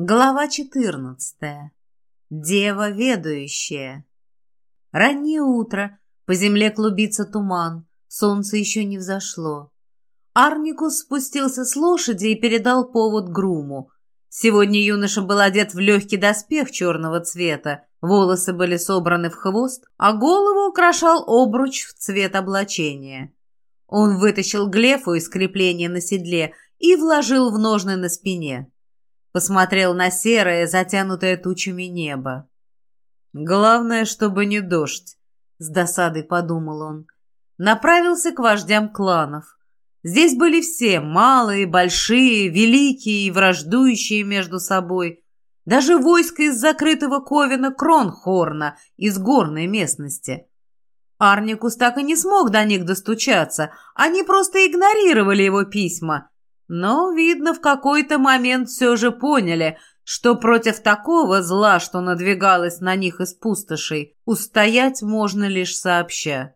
Глава 14. Дева ведущая. Раннее утро, по земле клубится туман, солнце еще не взошло. Арникус спустился с лошади и передал повод груму. Сегодня юноша был одет в легкий доспех черного цвета, волосы были собраны в хвост, а голову украшал обруч в цвет облачения. Он вытащил глефу из крепления на седле и вложил в ножны на спине. Посмотрел на серое, затянутое тучами небо. «Главное, чтобы не дождь», — с досадой подумал он. Направился к вождям кланов. Здесь были все, малые, большие, великие и враждующие между собой. Даже войско из закрытого ковена Кронхорна, из горной местности. Арникус так и не смог до них достучаться, они просто игнорировали его письма, но, видно, в какой-то момент все же поняли, что против такого зла, что надвигалось на них из пустошей, устоять можно лишь сообща.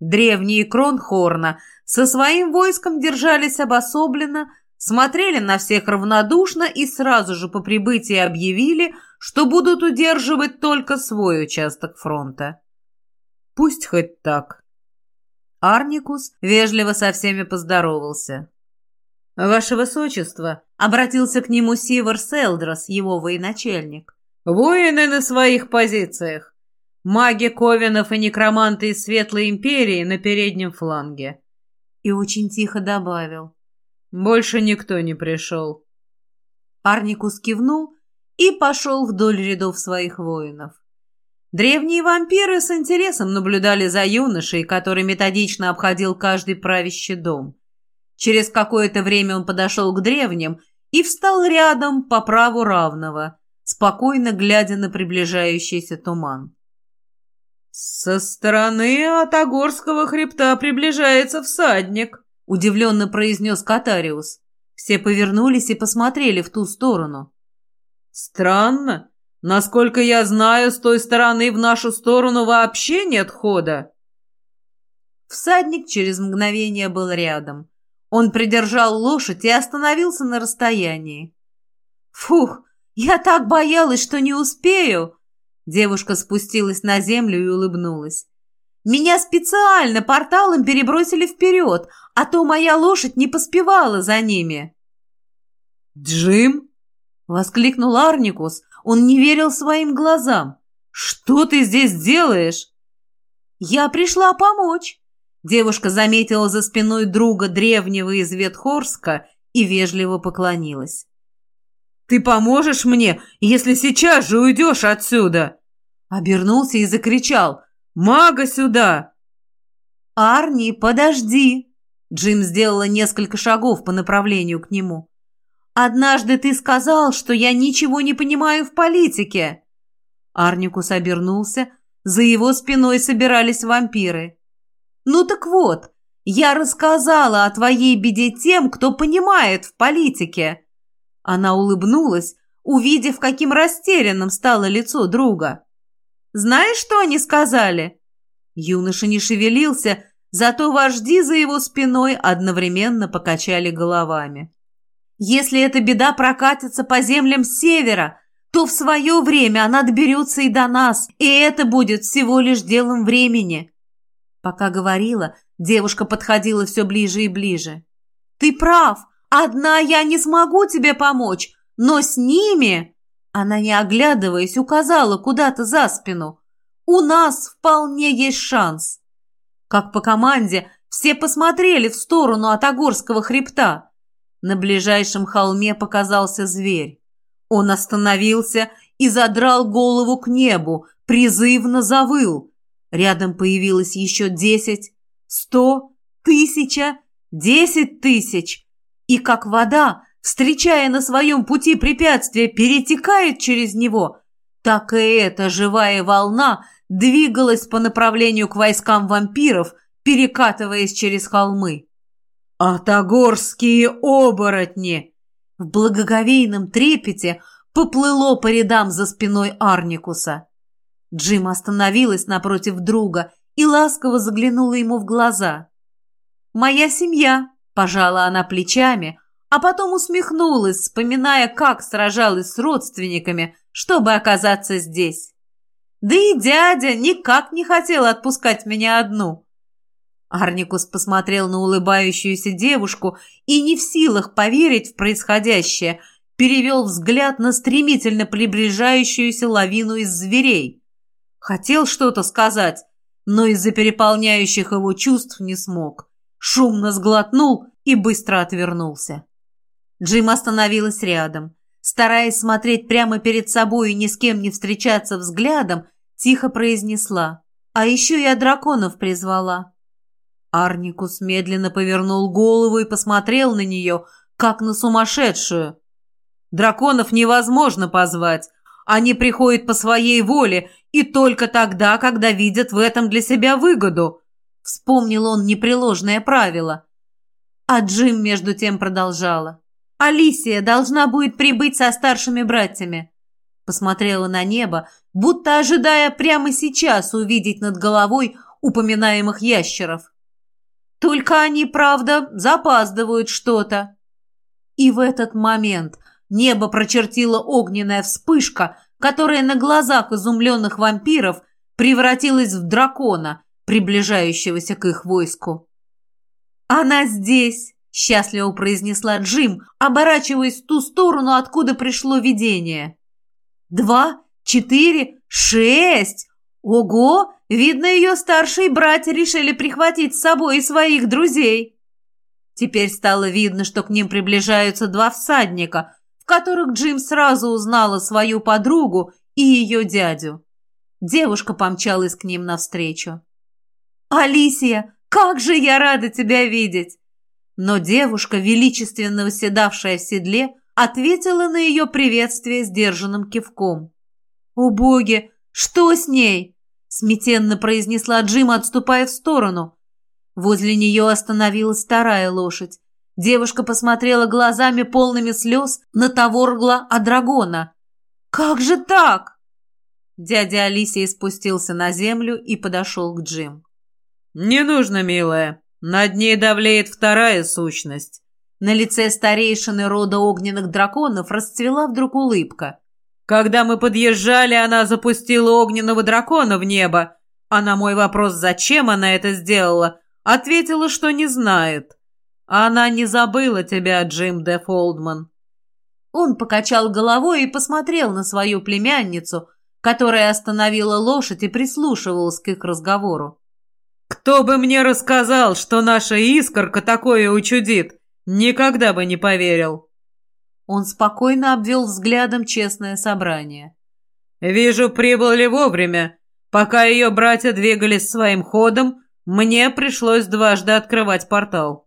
Древние Кронхорна со своим войском держались обособленно, смотрели на всех равнодушно и сразу же по прибытии объявили, что будут удерживать только свой участок фронта. Пусть хоть так. Арникус вежливо со всеми поздоровался. «Ваше Высочество», — обратился к нему Сивар Селдрос, его военачальник. «Воины на своих позициях. Маги Ковенов и некроманты из Светлой Империи на переднем фланге». И очень тихо добавил. «Больше никто не пришел». Арникус кивнул и пошел вдоль рядов своих воинов. Древние вампиры с интересом наблюдали за юношей, который методично обходил каждый правящий дом. Через какое-то время он подошел к древним и встал рядом по праву равного, спокойно глядя на приближающийся туман. «Со стороны Атагорского хребта приближается всадник», — удивленно произнес Катариус. Все повернулись и посмотрели в ту сторону. «Странно. Насколько я знаю, с той стороны в нашу сторону вообще нет хода». Всадник через мгновение был рядом. Он придержал лошадь и остановился на расстоянии. «Фух, я так боялась, что не успею!» Девушка спустилась на землю и улыбнулась. «Меня специально порталом перебросили вперед, а то моя лошадь не поспевала за ними». «Джим?» — воскликнул Арникус. Он не верил своим глазам. «Что ты здесь делаешь?» «Я пришла помочь», Девушка заметила за спиной друга древнего из Ветхорска и вежливо поклонилась. «Ты поможешь мне, если сейчас же уйдешь отсюда?» Обернулся и закричал. «Мага сюда!» «Арни, подожди!» Джим сделала несколько шагов по направлению к нему. «Однажды ты сказал, что я ничего не понимаю в политике!» Арникус обернулся. За его спиной собирались вампиры. Ну так вот, я рассказала о твоей беде тем, кто понимает в политике. Она улыбнулась, увидев, каким растерянным стало лицо друга. Знаешь, что они сказали? Юноша не шевелился, зато вожди за его спиной одновременно покачали головами. Если эта беда прокатится по землям севера, то в свое время она доберется и до нас, и это будет всего лишь делом времени. Пока говорила, девушка подходила все ближе и ближе. «Ты прав! Одна я не смогу тебе помочь, но с ними...» Она, не оглядываясь, указала куда-то за спину. «У нас вполне есть шанс!» Как по команде, все посмотрели в сторону от Огорского хребта. На ближайшем холме показался зверь. Он остановился и задрал голову к небу, призывно завыл – Рядом появилось еще десять, сто, тысяча, десять тысяч. И как вода, встречая на своем пути препятствие, перетекает через него, так и эта живая волна двигалась по направлению к войскам вампиров, перекатываясь через холмы. «Атагорские оборотни!» В благоговейном трепете поплыло по рядам за спиной Арникуса. Джим остановилась напротив друга и ласково заглянула ему в глаза. «Моя семья», – пожала она плечами, а потом усмехнулась, вспоминая, как сражалась с родственниками, чтобы оказаться здесь. Да и дядя никак не хотел отпускать меня одну. Арникус посмотрел на улыбающуюся девушку и, не в силах поверить в происходящее, перевел взгляд на стремительно приближающуюся лавину из зверей. Хотел что-то сказать, но из-за переполняющих его чувств не смог. Шумно сглотнул и быстро отвернулся. Джим остановилась рядом. Стараясь смотреть прямо перед собой и ни с кем не встречаться взглядом, тихо произнесла. «А еще я драконов призвала». Арникус медленно повернул голову и посмотрел на нее, как на сумасшедшую. «Драконов невозможно позвать. Они приходят по своей воле и только тогда, когда видят в этом для себя выгоду. Вспомнил он непреложное правило. А Джим между тем продолжала. «Алисия должна будет прибыть со старшими братьями». Посмотрела на небо, будто ожидая прямо сейчас увидеть над головой упоминаемых ящеров. Только они, правда, запаздывают что-то. И в этот момент небо прочертила огненная вспышка, которая на глазах изумленных вампиров превратилась в дракона, приближающегося к их войску. «Она здесь!» – счастливо произнесла Джим, оборачиваясь в ту сторону, откуда пришло видение. «Два, четыре, шесть! Ого! Видно, ее старшие братья решили прихватить с собой и своих друзей!» Теперь стало видно, что к ним приближаются два всадника, которых Джим сразу узнала свою подругу и ее дядю. Девушка помчалась к ним навстречу. «Алисия, как же я рада тебя видеть!» Но девушка, величественно восседавшая в седле, ответила на ее приветствие сдержанным кивком. «О боги, что с ней?» – сметенно произнесла Джим, отступая в сторону. Возле нее остановилась вторая лошадь. Девушка посмотрела глазами полными слез на Таворгла Адрагона. «Как же так?» Дядя Алисия спустился на землю и подошел к Джим. «Не нужно, милая. Над ней давлеет вторая сущность». На лице старейшины рода огненных драконов расцвела вдруг улыбка. «Когда мы подъезжали, она запустила огненного дракона в небо, а на мой вопрос, зачем она это сделала, ответила, что не знает. Она не забыла тебя, Джим де Фолдман». Он покачал головой и посмотрел на свою племянницу, которая остановила лошадь и прислушивалась к их разговору. Кто бы мне рассказал, что наша искорка такое учудит, никогда бы не поверил. Он спокойно обвел взглядом честное собрание. «Вижу, прибыли вовремя. Пока ее братья двигались своим ходом, мне пришлось дважды открывать портал».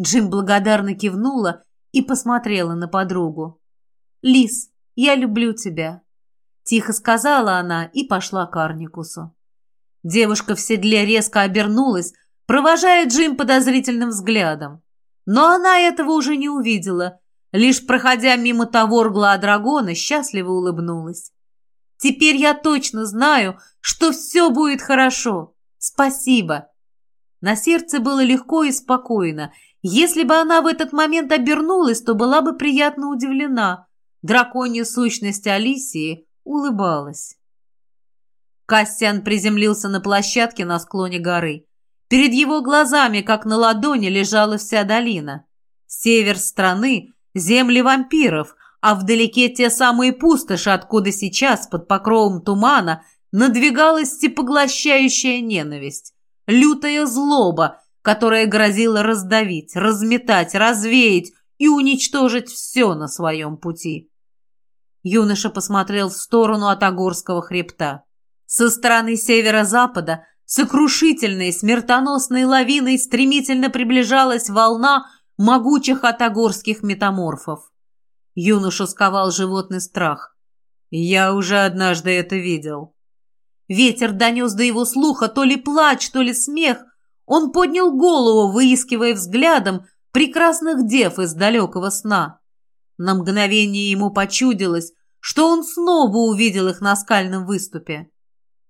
Джим благодарно кивнула и посмотрела на подругу. «Лис, я люблю тебя», — тихо сказала она и пошла к Арникусу. Девушка в седле резко обернулась, провожая Джим подозрительным взглядом. Но она этого уже не увидела, лишь проходя мимо того драгона, счастливо улыбнулась. «Теперь я точно знаю, что все будет хорошо. Спасибо!» На сердце было легко и спокойно. Если бы она в этот момент обернулась, то была бы приятно удивлена. Драконья сущность Алисии улыбалась. Кассиан приземлился на площадке на склоне горы. Перед его глазами, как на ладони, лежала вся долина. Север страны – земли вампиров, а вдалеке те самые пустоши, откуда сейчас, под покровом тумана, надвигалась всепоглощающая ненависть. Лютая злоба, которая грозила раздавить, разметать, развеять и уничтожить все на своем пути. Юноша посмотрел в сторону от Огорского хребта. Со стороны северо-запада сокрушительной смертоносной лавиной стремительно приближалась волна могучих атагорских метаморфов. Юношу сковал животный страх. Я уже однажды это видел. Ветер донес до его слуха то ли плач, то ли смех. Он поднял голову, выискивая взглядом прекрасных дев из далекого сна. На мгновение ему почудилось, что он снова увидел их на скальном выступе.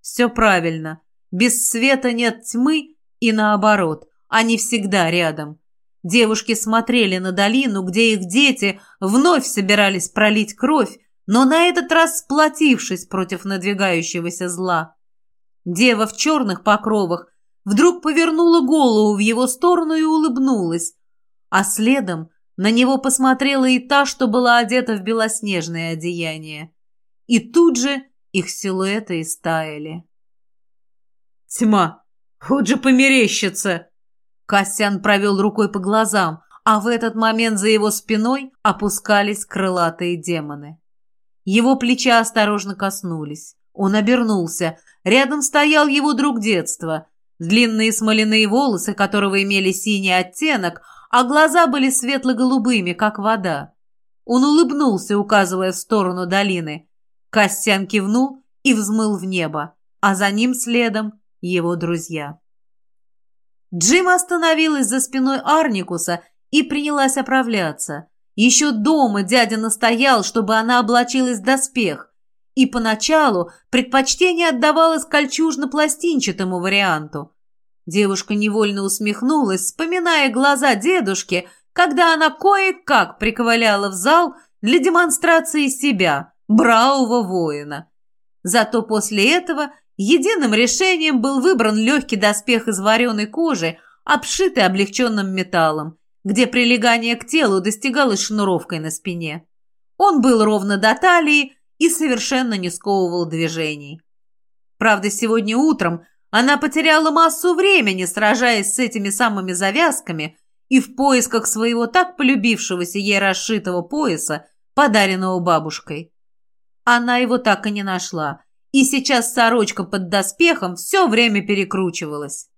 Все правильно. Без света нет тьмы и наоборот. Они всегда рядом. Девушки смотрели на долину, где их дети вновь собирались пролить кровь, но на этот раз сплотившись против надвигающегося зла. Дева в черных покровах вдруг повернула голову в его сторону и улыбнулась, а следом на него посмотрела и та, что была одета в белоснежное одеяние. И тут же их силуэты истаяли. «Тьма! Вот же померещится!» Костян провел рукой по глазам, а в этот момент за его спиной опускались крылатые демоны. Его плеча осторожно коснулись. Он обернулся. Рядом стоял его друг детства. Длинные смоляные волосы, которого имели синий оттенок, а глаза были светло-голубыми, как вода. Он улыбнулся, указывая в сторону долины. Костян кивнул и взмыл в небо, а за ним следом его друзья. Джим остановилась за спиной Арникуса и принялась оправляться. Еще дома дядя настоял, чтобы она облачилась в доспех, и поначалу предпочтение отдавалось кольчужно-пластинчатому варианту. Девушка невольно усмехнулась, вспоминая глаза дедушки, когда она кое-как приковыляла в зал для демонстрации себя, бравого воина. Зато после этого единым решением был выбран легкий доспех из вареной кожи, обшитый облегченным металлом, где прилегание к телу достигалось шнуровкой на спине. Он был ровно до талии и совершенно не сковывал движений. Правда, сегодня утром она потеряла массу времени, сражаясь с этими самыми завязками и в поисках своего так полюбившегося ей расшитого пояса, подаренного бабушкой. Она его так и не нашла, и сейчас сорочка под доспехом все время перекручивалась.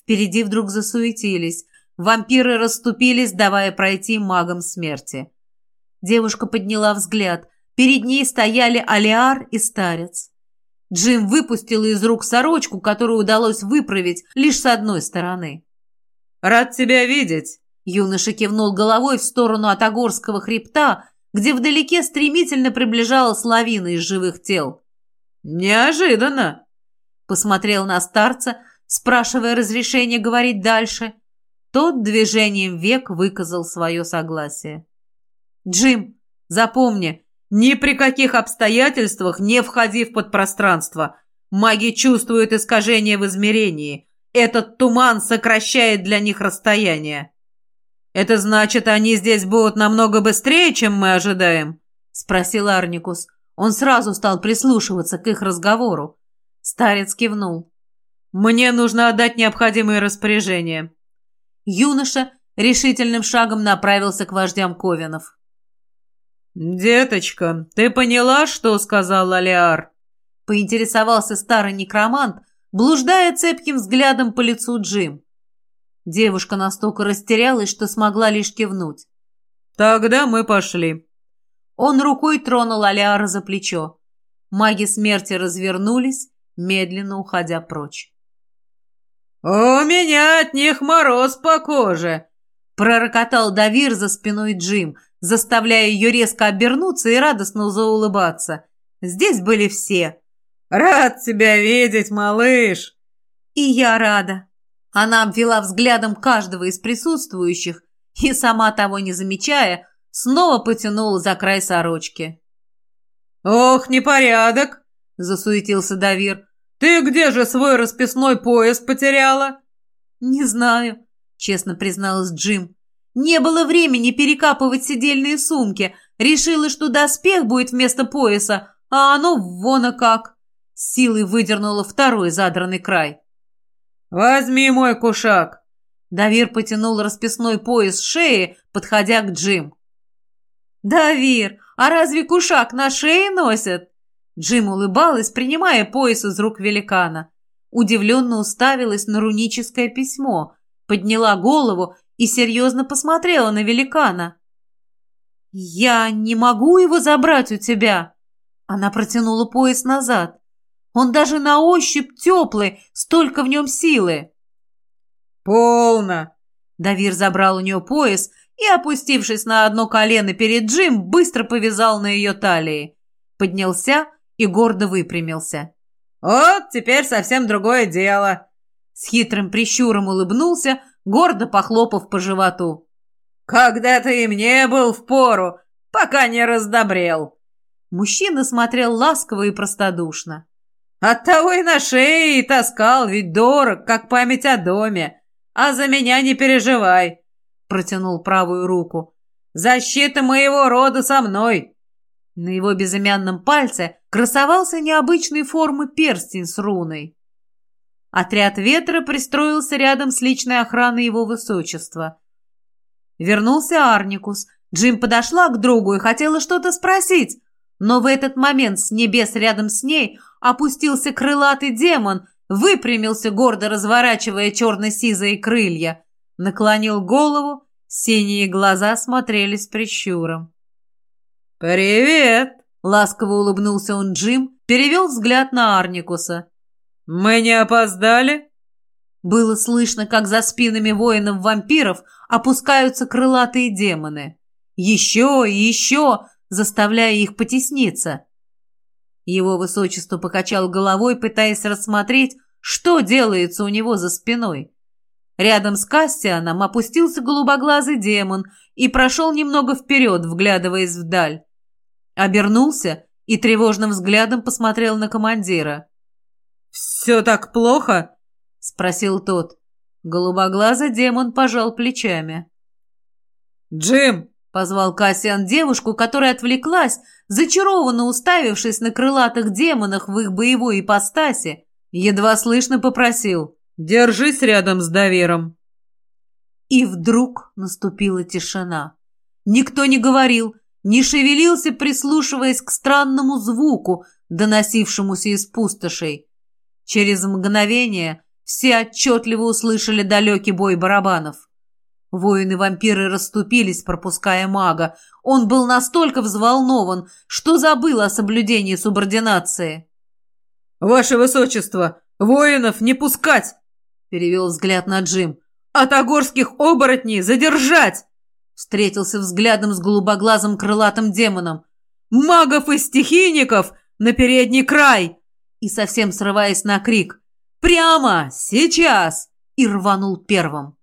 Впереди вдруг засуетились, вампиры расступились, давая пройти магам смерти. Девушка подняла взгляд, перед ней стояли Алиар и Старец. Джим выпустил из рук сорочку, которую удалось выправить лишь с одной стороны. «Рад тебя видеть!» Юноша кивнул головой в сторону Атагорского хребта, где вдалеке стремительно приближалась лавина из живых тел. «Неожиданно!» Посмотрел на старца, спрашивая разрешения говорить дальше. Тот движением век выказал свое согласие. «Джим, запомни, ни при каких обстоятельствах не входи в подпространство. Маги чувствуют искажение в измерении. Этот туман сокращает для них расстояние». «Это значит, они здесь будут намного быстрее, чем мы ожидаем?» — спросил Арникус. Он сразу стал прислушиваться к их разговору. Старец кивнул. «Мне нужно отдать необходимые распоряжения». Юноша решительным шагом направился к вождям Ковинов. «Деточка, ты поняла, что сказал Алиар?» Поинтересовался старый некромант, блуждая цепким взглядом по лицу Джим. Девушка настолько растерялась, что смогла лишь кивнуть. «Тогда мы пошли». Он рукой тронул Алиара за плечо. Маги смерти развернулись, медленно уходя прочь. «У меня от них мороз по коже!» Пророкотал Давир за спиной Джим, заставляя ее резко обернуться и радостно заулыбаться. Здесь были все. «Рад тебя видеть, малыш!» «И я рада!» Она обвела взглядом каждого из присутствующих и, сама того не замечая, снова потянула за край сорочки. «Ох, непорядок!» — засуетился Давир. «Ты где же свой расписной пояс потеряла?» «Не знаю», — честно призналась Джим. «Не было времени перекапывать сидельные сумки. Решила, что доспех будет вместо пояса, а оно вон как». силой выдернула второй задранный край. «Возьми мой кушак!» Давир потянул расписной пояс с шеи, подходя к Джим. «Давир, а разве кушак на шее носят?» Джим улыбалась, принимая пояс из рук великана. Удивленно уставилась на руническое письмо, подняла голову и серьезно посмотрела на великана. «Я не могу его забрать у тебя!» Она протянула пояс назад. Он даже на ощупь теплый, столько в нем силы. «Полно!» Давир забрал у нее пояс и, опустившись на одно колено перед Джим, быстро повязал на ее талии. Поднялся и гордо выпрямился. «Вот теперь совсем другое дело!» С хитрым прищуром улыбнулся, гордо похлопав по животу. «Когда ты и мне был в пору, пока не раздобрел!» Мужчина смотрел ласково и простодушно. «Оттого и на шее и таскал, ведь дорог, как память о доме. А за меня не переживай!» Протянул правую руку. «Защита моего рода со мной!» На его безымянном пальце красовался необычной формы перстень с руной. Отряд ветра пристроился рядом с личной охраной его высочества. Вернулся Арникус. Джим подошла к другу и хотела что-то спросить, но в этот момент с небес рядом с ней опустился крылатый демон, выпрямился, гордо разворачивая черно-сизые крылья, наклонил голову, синие глаза смотрели с прищуром. «Привет!» — ласково улыбнулся он Джим, перевел взгляд на Арникуса. «Мы не опоздали?» Было слышно, как за спинами воинов-вампиров опускаются крылатые демоны. Еще и еще, заставляя их потесниться. Его высочество покачал головой, пытаясь рассмотреть, что делается у него за спиной. Рядом с Кассианом опустился голубоглазый демон и прошел немного вперед, вглядываясь вдаль. Обернулся и тревожным взглядом посмотрел на командира. «Все так плохо?» — спросил тот. Голубоглазый демон пожал плечами. «Джим!» — позвал Кассиан девушку, которая отвлеклась, зачарованно уставившись на крылатых демонах в их боевой ипостаси, едва слышно попросил «Держись рядом с довером». И вдруг наступила тишина. Никто не говорил, не шевелился, прислушиваясь к странному звуку, доносившемуся из пустошей. Через мгновение все отчетливо услышали далекий бой барабанов. Воины-вампиры расступились, пропуская мага. Он был настолько взволнован, что забыл о соблюдении субординации. «Ваше высочество, воинов не пускать!» — перевел взгляд на Джим. «От огорских оборотней задержать!» Встретился взглядом с голубоглазым крылатым демоном. «Магов и стихийников на передний край!» И совсем срываясь на крик. «Прямо! Сейчас!» И рванул первым.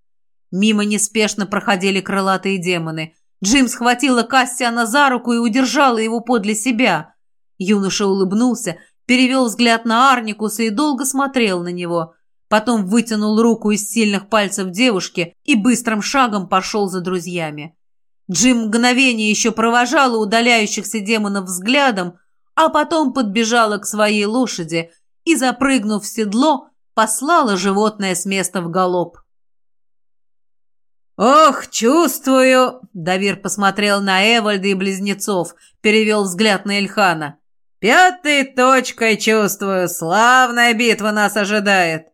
Мимо неспешно проходили крылатые демоны. Джим схватила Кассиана за руку и удержала его подле себя. Юноша улыбнулся, перевел взгляд на Арникуса и долго смотрел на него. Потом вытянул руку из сильных пальцев девушки и быстрым шагом пошел за друзьями. Джим мгновение еще провожала удаляющихся демонов взглядом, а потом подбежала к своей лошади и, запрыгнув в седло, послала животное с места в галоп. «Ох, чувствую!» — Давир посмотрел на Эвальда и близнецов, перевел взгляд на Эльхана. «Пятой точкой чувствую, славная битва нас ожидает!»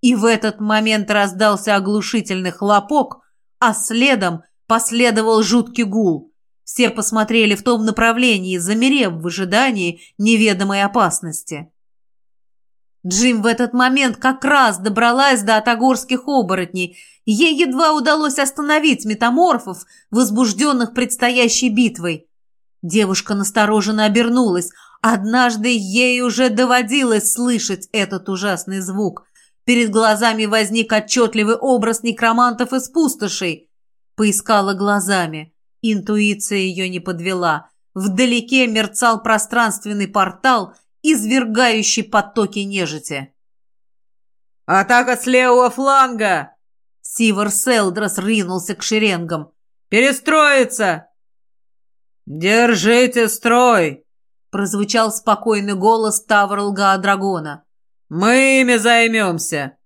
И в этот момент раздался оглушительный хлопок, а следом последовал жуткий гул. Все посмотрели в том направлении, замерев в ожидании неведомой опасности. Джим в этот момент как раз добралась до атагорских оборотней. Ей едва удалось остановить метаморфов, возбужденных предстоящей битвой. Девушка настороженно обернулась. Однажды ей уже доводилось слышать этот ужасный звук – Перед глазами возник отчетливый образ некромантов из пустошей. Поискала глазами. Интуиция ее не подвела. Вдалеке мерцал пространственный портал, извергающий потоки нежити. «Атака с левого фланга!» Сивер Селдрос ринулся к шеренгам. «Перестроиться!» «Держите строй!» прозвучал спокойный голос Таврлга Драгона. «Мы ими займемся!»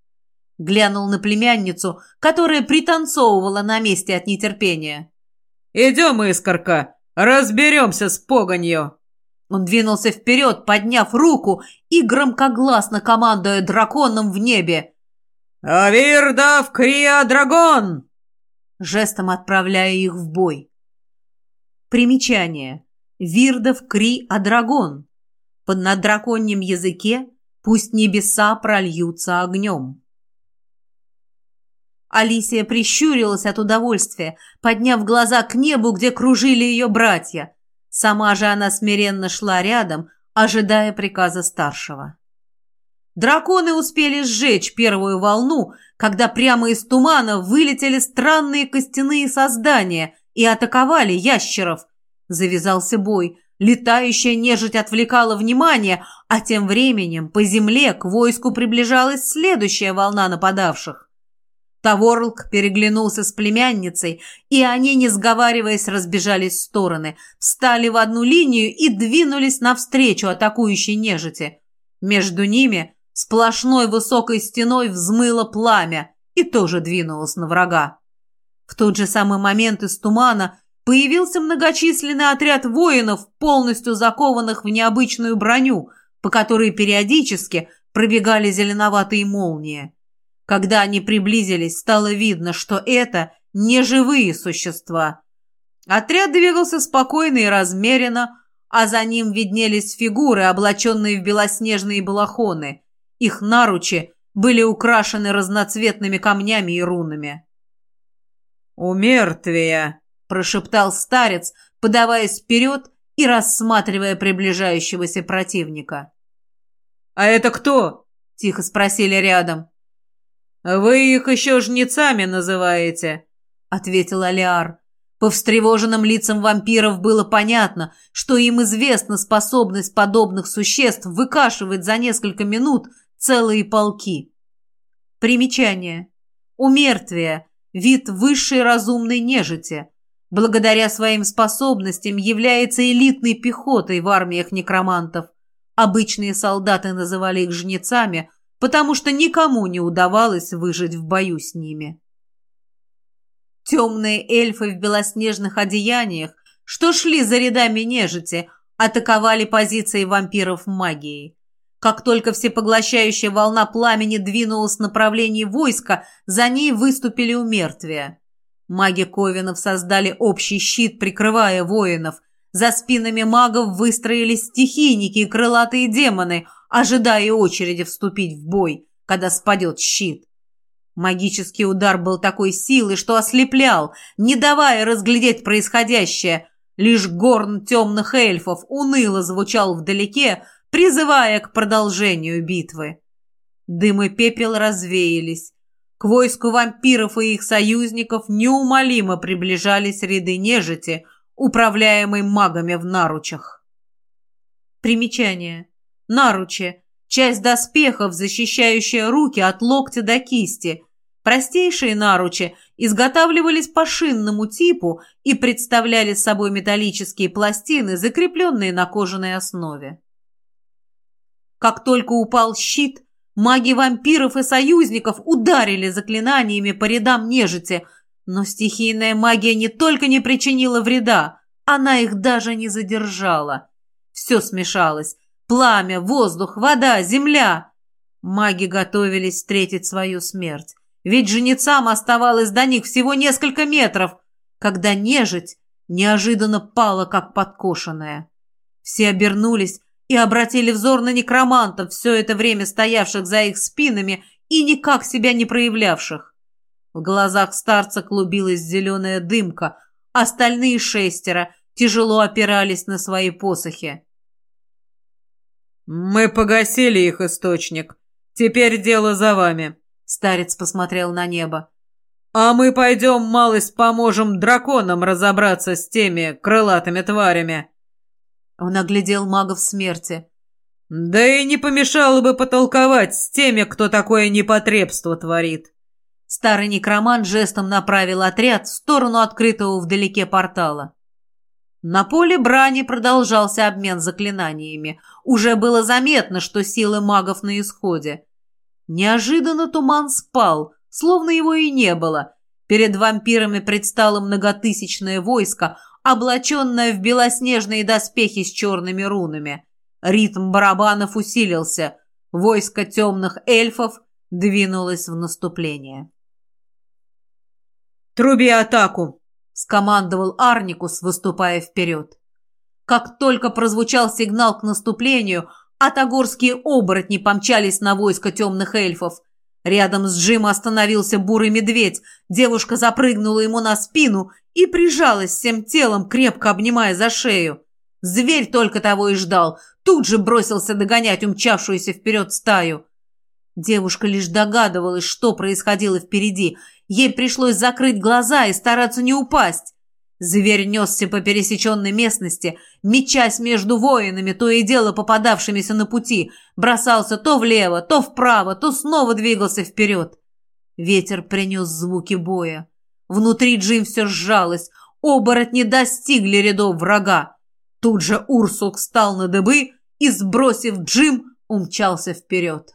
Глянул на племянницу, которая пританцовывала на месте от нетерпения. «Идем, искорка, разберемся с погонью!» Он двинулся вперед, подняв руку и громкогласно командуя драконом в небе. «Авирдав Крия Драгон!» Жестом отправляя их в бой. Примечание. Вирдов Кри Адрагон. Под на драконьем языке Пусть небеса прольются огнем. Алисия прищурилась от удовольствия, подняв глаза к небу, где кружили ее братья. Сама же она смиренно шла рядом, ожидая приказа старшего. Драконы успели сжечь первую волну, когда прямо из тумана вылетели странные костяные создания и атаковали ящеров. Завязался бой. Летающая нежить отвлекала внимание, а тем временем по земле к войску приближалась следующая волна нападавших. Таворлк переглянулся с племянницей, и они, не сговариваясь, разбежались в стороны, встали в одну линию и двинулись навстречу атакующей нежити. Между ними сплошной высокой стеной взмыло пламя и тоже двинулось на врага. В тот же самый момент из тумана появился многочисленный отряд воинов, полностью закованных в необычную броню, по которой периодически пробегали зеленоватые молнии. Когда они приблизились, стало видно, что это не живые существа. Отряд двигался спокойно и размеренно, а за ним виднелись фигуры, облаченные в белоснежные балахоны. Их наручи были украшены разноцветными камнями и рунами. «У мертвия!» – прошептал старец, подаваясь вперед и рассматривая приближающегося противника. «А это кто?» – тихо спросили рядом. «Вы их еще жнецами называете», — ответил Алиар. По встревоженным лицам вампиров было понятно, что им известна способность подобных существ выкашивать за несколько минут целые полки. Примечание. Умертвие – вид высшей разумной нежити. Благодаря своим способностям является элитной пехотой в армиях некромантов. Обычные солдаты называли их жнецами, потому что никому не удавалось выжить в бою с ними. Темные эльфы в белоснежных одеяниях, что шли за рядами нежити, атаковали позиции вампиров магией. Как только всепоглощающая волна пламени двинулась в направлении войска, за ней выступили умертвия. Маги Ковинов создали общий щит, прикрывая воинов. За спинами магов выстроились стихийники и крылатые демоны, ожидая очереди вступить в бой, когда спадет щит. Магический удар был такой силы, что ослеплял, не давая разглядеть происходящее. Лишь горн темных эльфов уныло звучал вдалеке, призывая к продолжению битвы. Дым и пепел развеялись. К войску вампиров и их союзников неумолимо приближались ряды нежити, управляемой магами в наручах. Примечание. Наручи – часть доспехов, защищающая руки от локтя до кисти, Простейшие наручи изготавливались по шинному типу и представляли собой металлические пластины, закрепленные на кожаной основе. Как только упал щит, маги вампиров и союзников ударили заклинаниями по рядам нежити, но стихийная магия не только не причинила вреда, она их даже не задержала. Все смешалось. Пламя, воздух, вода, земля. Маги готовились встретить свою смерть. Ведь жнецам оставалось до них всего несколько метров, когда нежить неожиданно пала, как подкошенная. Все обернулись и обратили взор на некромантов, все это время стоявших за их спинами и никак себя не проявлявших. В глазах старца клубилась зеленая дымка, остальные шестеро тяжело опирались на свои посохи. «Мы погасили их источник. Теперь дело за вами», Старец посмотрел на небо. «А мы пойдем, малость, поможем драконам разобраться с теми крылатыми тварями». Он оглядел магов смерти. «Да и не помешало бы потолковать с теми, кто такое непотребство творит». Старый некромант жестом направил отряд в сторону открытого вдалеке портала. На поле брани продолжался обмен заклинаниями. Уже было заметно, что силы магов на исходе. Неожиданно туман спал, словно его и не было. Перед вампирами предстало многотысячное войско, облаченное в белоснежные доспехи с черными рунами. Ритм барабанов усилился. Войско темных эльфов двинулось в наступление. «Труби атаку!» — скомандовал Арникус, выступая вперед. Как только прозвучал сигнал к наступлению, Атагорские оборотни помчались на войско темных эльфов. Рядом с Джим остановился бурый медведь. Девушка запрыгнула ему на спину и прижалась всем телом, крепко обнимая за шею. Зверь только того и ждал. Тут же бросился догонять умчавшуюся вперед стаю. Девушка лишь догадывалась, что происходило впереди. Ей пришлось закрыть глаза и стараться не упасть. Зверь несся по пересеченной местности, мечась между воинами, то и дело попадавшимися на пути, бросался то влево, то вправо, то снова двигался вперед. Ветер принес звуки боя. Внутри Джим все сжалось, оборотни достигли рядов врага. Тут же Урсук встал на дыбы и, сбросив Джим, умчался вперед.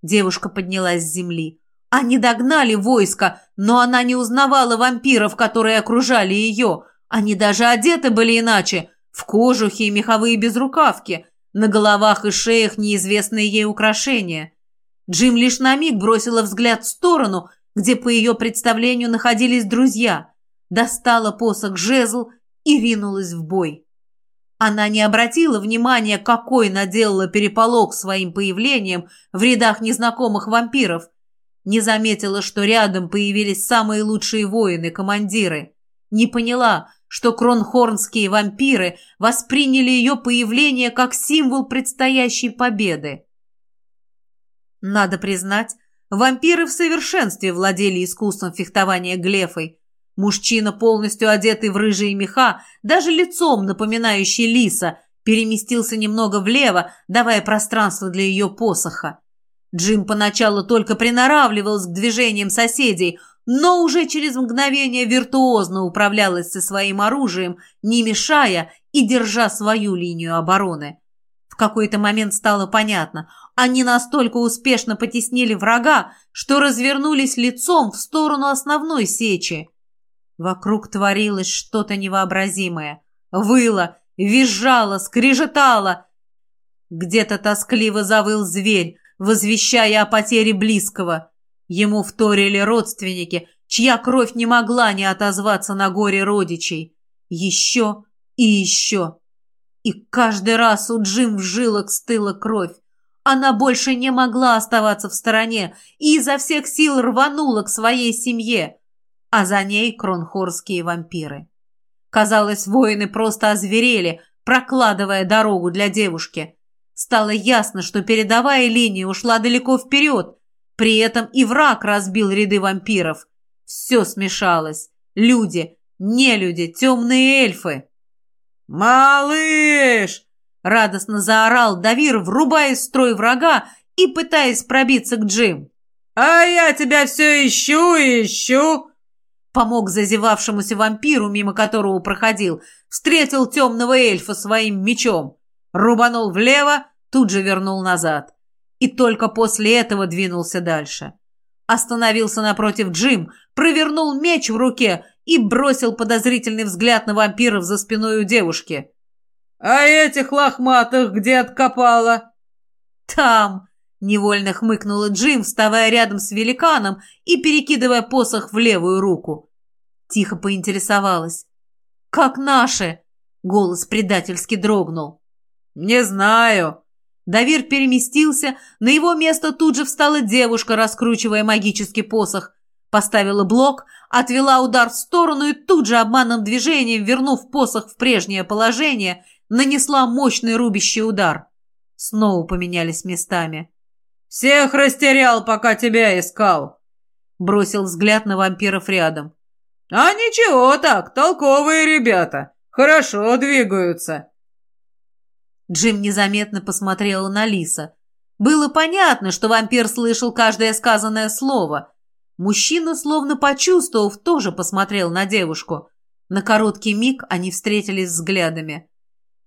Девушка поднялась с земли. Они догнали войско, но она не узнавала вампиров, которые окружали ее. Они даже одеты были иначе, в кожухи и меховые безрукавки, на головах и шеях неизвестные ей украшения. Джим лишь на миг бросила взгляд в сторону, где по ее представлению находились друзья, достала посох жезл и ринулась в бой. Она не обратила внимания, какой наделала переполох своим появлением в рядах незнакомых вампиров – не заметила, что рядом появились самые лучшие воины, командиры. Не поняла, что кронхорнские вампиры восприняли ее появление как символ предстоящей победы. Надо признать, вампиры в совершенстве владели искусством фехтования глефой. Мужчина, полностью одетый в рыжие меха, даже лицом напоминающий лиса, переместился немного влево, давая пространство для ее посоха. Джим поначалу только приноравливался к движениям соседей, но уже через мгновение виртуозно управлялась со своим оружием, не мешая и держа свою линию обороны. В какой-то момент стало понятно, они настолько успешно потеснили врага, что развернулись лицом в сторону основной сечи. Вокруг творилось что-то невообразимое. Выло, визжало, скрежетало. Где-то тоскливо завыл зверь, возвещая о потере близкого. Ему вторили родственники, чья кровь не могла не отозваться на горе родичей. Еще и еще. И каждый раз у Джим в жилах стыла кровь. Она больше не могла оставаться в стороне и изо всех сил рванула к своей семье, а за ней кронхорские вампиры. Казалось, воины просто озверели, прокладывая дорогу для девушки. Стало ясно, что передовая линия ушла далеко вперед. При этом и враг разбил ряды вампиров. Все смешалось. Люди, нелюди, темные эльфы. «Малыш!» — радостно заорал Давир, врубая строй врага и пытаясь пробиться к Джим. «А я тебя все ищу и ищу!» Помог зазевавшемуся вампиру, мимо которого проходил, встретил темного эльфа своим мечом рубанул влево, тут же вернул назад. И только после этого двинулся дальше. Остановился напротив Джим, провернул меч в руке и бросил подозрительный взгляд на вампиров за спиной у девушки. «А этих лохматых где откопала?» «Там!» — невольно хмыкнула Джим, вставая рядом с великаном и перекидывая посох в левую руку. Тихо поинтересовалась. «Как наши?» — голос предательски дрогнул. «Не знаю». Давир переместился, на его место тут же встала девушка, раскручивая магический посох. Поставила блок, отвела удар в сторону и тут же обманным движением, вернув посох в прежнее положение, нанесла мощный рубящий удар. Снова поменялись местами. «Всех растерял, пока тебя искал!» Бросил взгляд на вампиров рядом. «А ничего так, толковые ребята. Хорошо двигаются. Джим незаметно посмотрела на Лиса. Было понятно, что вампир слышал каждое сказанное слово. Мужчина, словно почувствовав, тоже посмотрел на девушку. На короткий миг они встретились взглядами.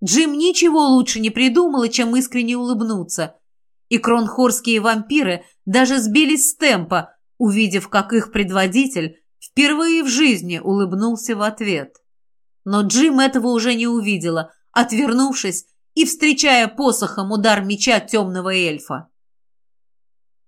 Джим ничего лучше не придумала, чем искренне улыбнуться. И кронхорские вампиры даже сбились с темпа, увидев, как их предводитель впервые в жизни улыбнулся в ответ. Но Джим этого уже не увидела. Отвернувшись, и встречая посохом удар меча темного эльфа.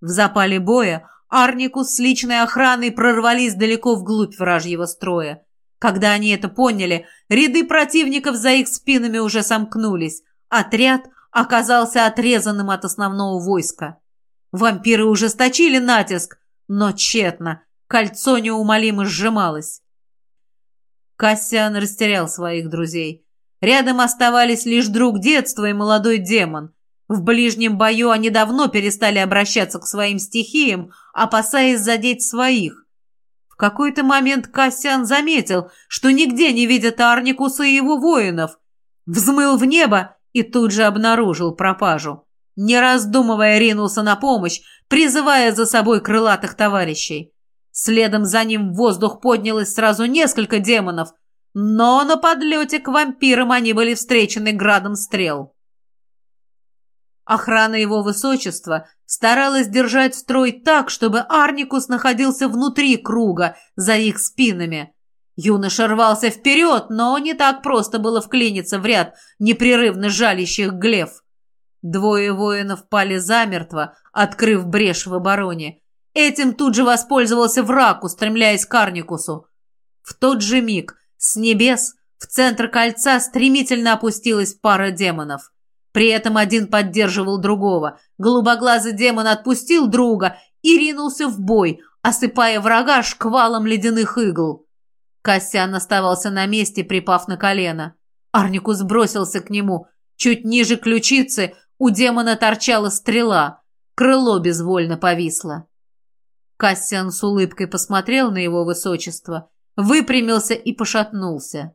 В запале боя Арникус с личной охраной прорвались далеко вглубь вражьего строя. Когда они это поняли, ряды противников за их спинами уже сомкнулись. Отряд оказался отрезанным от основного войска. Вампиры ужесточили натиск, но тщетно. Кольцо неумолимо сжималось. Кассиан растерял своих друзей. Рядом оставались лишь друг детства и молодой демон. В ближнем бою они давно перестали обращаться к своим стихиям, опасаясь задеть своих. В какой-то момент Кассиан заметил, что нигде не видят Арникуса и его воинов. Взмыл в небо и тут же обнаружил пропажу. Не раздумывая, ринулся на помощь, призывая за собой крылатых товарищей. Следом за ним в воздух поднялось сразу несколько демонов, но на подлете к вампирам они были встречены градом стрел. Охрана его высочества старалась держать строй так, чтобы Арникус находился внутри круга, за их спинами. Юноша рвался вперед, но не так просто было вклиниться в ряд непрерывно жалящих глев. Двое воинов пали замертво, открыв брешь в обороне. Этим тут же воспользовался враг, устремляясь к Арникусу. В тот же миг с небес в центр кольца стремительно опустилась пара демонов. При этом один поддерживал другого. Голубоглазый демон отпустил друга и ринулся в бой, осыпая врага шквалом ледяных игл. Кассиан оставался на месте, припав на колено. Арникус бросился к нему. Чуть ниже ключицы у демона торчала стрела. Крыло безвольно повисло. Кассиан с улыбкой посмотрел на его высочество, выпрямился и пошатнулся.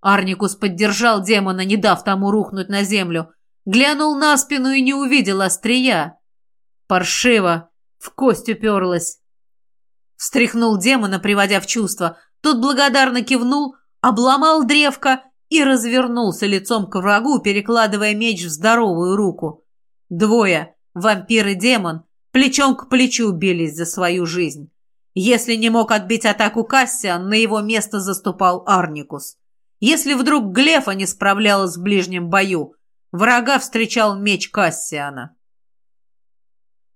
Арникус поддержал демона, не дав тому рухнуть на землю, Глянул на спину и не увидел острия. Паршиво, в кость уперлась. Встряхнул демона, приводя в чувство. Тот благодарно кивнул, обломал древко и развернулся лицом к врагу, перекладывая меч в здоровую руку. Двое, вампир и демон, плечом к плечу бились за свою жизнь. Если не мог отбить атаку Кассиан, на его место заступал Арникус. Если вдруг Глефа не справлялась в ближнем бою, Врага встречал меч Кассиана.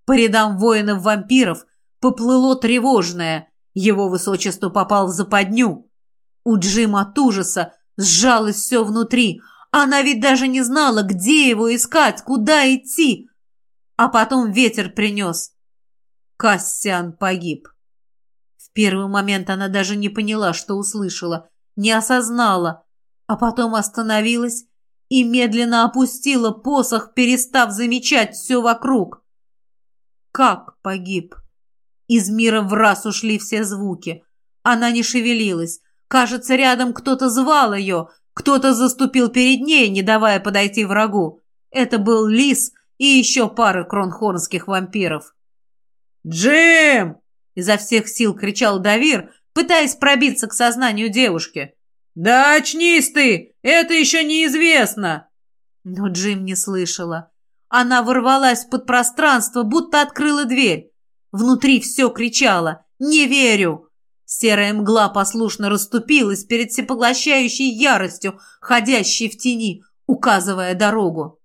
По рядам воинов-вампиров поплыло тревожное. Его высочество попал в западню. У Джима от ужаса сжалось все внутри. Она ведь даже не знала, где его искать, куда идти. А потом ветер принес. Кассиан погиб. Первый момент она даже не поняла, что услышала, не осознала, а потом остановилась и медленно опустила посох, перестав замечать все вокруг. Как погиб? Из мира в раз ушли все звуки. Она не шевелилась. Кажется, рядом кто-то звал ее, кто-то заступил перед ней, не давая подойти врагу. Это был лис и еще пара кронхорнских вампиров. «Джим!» — изо всех сил кричал Давир, пытаясь пробиться к сознанию девушки. «Да очнись ты! Это еще неизвестно!» Но Джим не слышала. Она ворвалась в подпространство, будто открыла дверь. Внутри все кричало «Не верю!». Серая мгла послушно расступилась перед всепоглощающей яростью, ходящей в тени, указывая дорогу.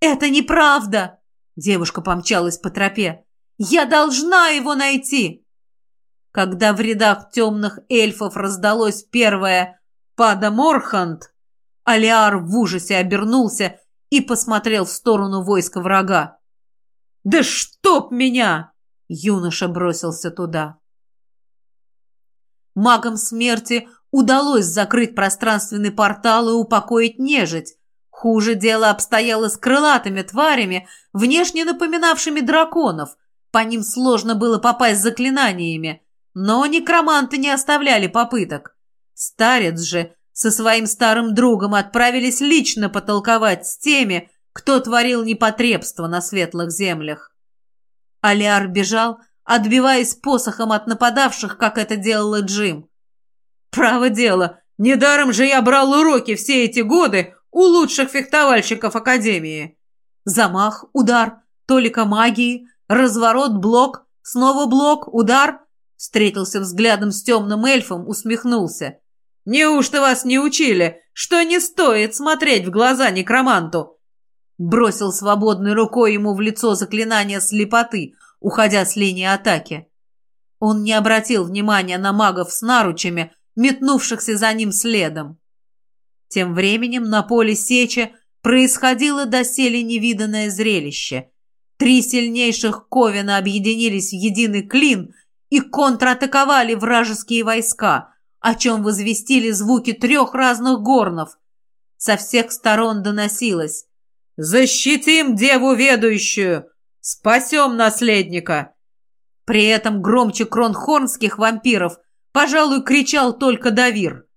«Это неправда!» Девушка помчалась по тропе. «Я должна его найти!» Когда в рядах темных эльфов раздалось первое «Пада Морхант», Алиар в ужасе обернулся и посмотрел в сторону войска врага. «Да чтоб меня!» — юноша бросился туда. Магам смерти удалось закрыть пространственный портал и упокоить нежить. Хуже дело обстояло с крылатыми тварями, внешне напоминавшими драконов. По ним сложно было попасть заклинаниями. Но некроманты не оставляли попыток. Старец же со своим старым другом отправились лично потолковать с теми, кто творил непотребство на светлых землях. Алиар бежал, отбиваясь посохом от нападавших, как это делала Джим. «Право дело, недаром же я брал уроки все эти годы у лучших фехтовальщиков Академии. Замах, удар, толика магии, разворот, блок, снова блок, удар — Встретился взглядом с темным эльфом, усмехнулся. «Неужто вас не учили, что не стоит смотреть в глаза некроманту?» Бросил свободной рукой ему в лицо заклинание слепоты, уходя с линии атаки. Он не обратил внимания на магов с наручами, метнувшихся за ним следом. Тем временем на поле сечи происходило доселе невиданное зрелище. Три сильнейших ковена объединились в единый клин и контратаковали вражеские войска, о чем возвестили звуки трех разных горнов. Со всех сторон доносилось «Защитим деву ведущую! Спасем наследника!» При этом громче кронхорнских вампиров, пожалуй, кричал только Давир.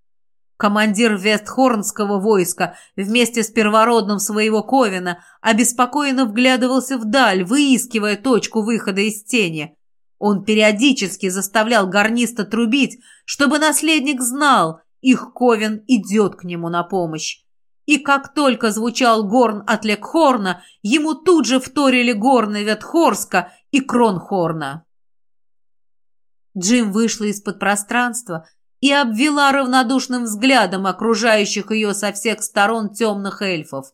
Командир Вестхорнского войска вместе с первородным своего Ковина обеспокоенно вглядывался вдаль, выискивая точку выхода из тени. Он периодически заставлял гарниста трубить, чтобы наследник знал, их Ковен идет к нему на помощь. И как только звучал горн от Лекхорна, ему тут же вторили горны Ветхорска и Кронхорна. Джим вышла из-под пространства и обвела равнодушным взглядом окружающих ее со всех сторон темных эльфов.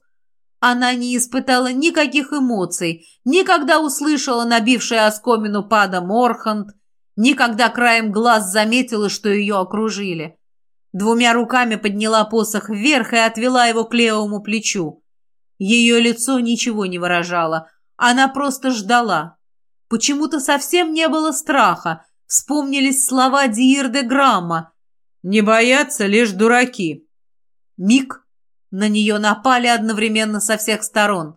Она не испытала никаких эмоций, никогда услышала набившая оскомину пада Морхант, никогда краем глаз заметила, что ее окружили. Двумя руками подняла посох вверх и отвела его к левому плечу. Ее лицо ничего не выражало, она просто ждала. Почему-то совсем не было страха, вспомнились слова Диирде Грамма не боятся лишь дураки. Миг. На нее напали одновременно со всех сторон.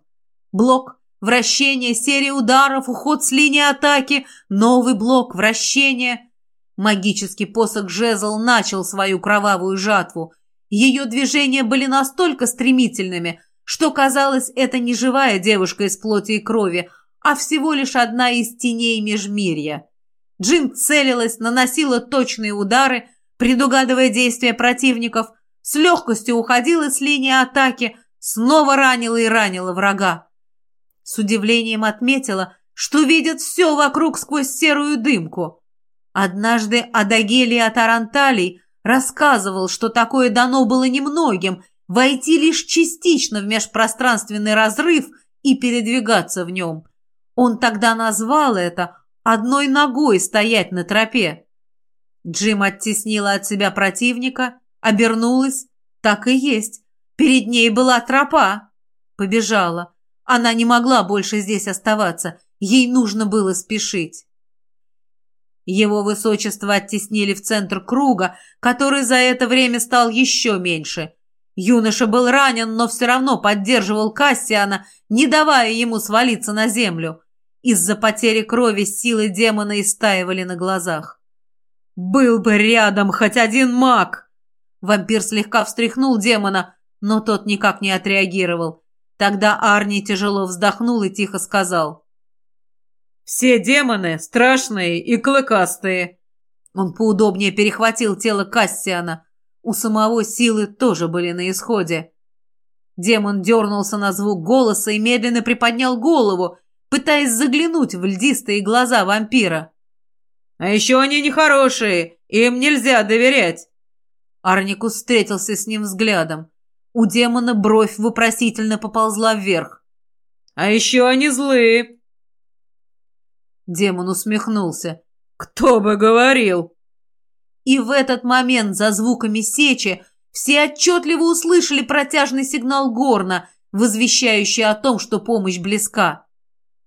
Блок, вращение, серия ударов, уход с линии атаки, новый блок, вращение. Магический посох жезл начал свою кровавую жатву. Ее движения были настолько стремительными, что казалось, это не живая девушка из плоти и крови, а всего лишь одна из теней межмирья. Джим целилась, наносила точные удары, предугадывая действия противников, с легкостью уходила с линии атаки, снова ранила и ранила врага. С удивлением отметила, что видит все вокруг сквозь серую дымку. Однажды Адагелия Таранталий рассказывал, что такое дано было немногим, войти лишь частично в межпространственный разрыв и передвигаться в нем. Он тогда назвал это «одной ногой стоять на тропе». Джим оттеснила от себя противника, обернулась. Так и есть. Перед ней была тропа. Побежала. Она не могла больше здесь оставаться. Ей нужно было спешить. Его высочество оттеснили в центр круга, который за это время стал еще меньше. Юноша был ранен, но все равно поддерживал Кассиана, не давая ему свалиться на землю. Из-за потери крови силы демона истаивали на глазах. «Был бы рядом хоть один маг!» Вампир слегка встряхнул демона, но тот никак не отреагировал. Тогда Арни тяжело вздохнул и тихо сказал. «Все демоны страшные и клыкастые». Он поудобнее перехватил тело Кассиана. У самого силы тоже были на исходе. Демон дернулся на звук голоса и медленно приподнял голову, пытаясь заглянуть в льдистые глаза вампира. А еще они нехорошие, им нельзя доверять. Арникус встретился с ним взглядом. У демона бровь вопросительно поползла вверх. А еще они злые. Демон усмехнулся. Кто бы говорил? И в этот момент за звуками сечи все отчетливо услышали протяжный сигнал горна, возвещающий о том, что помощь близка.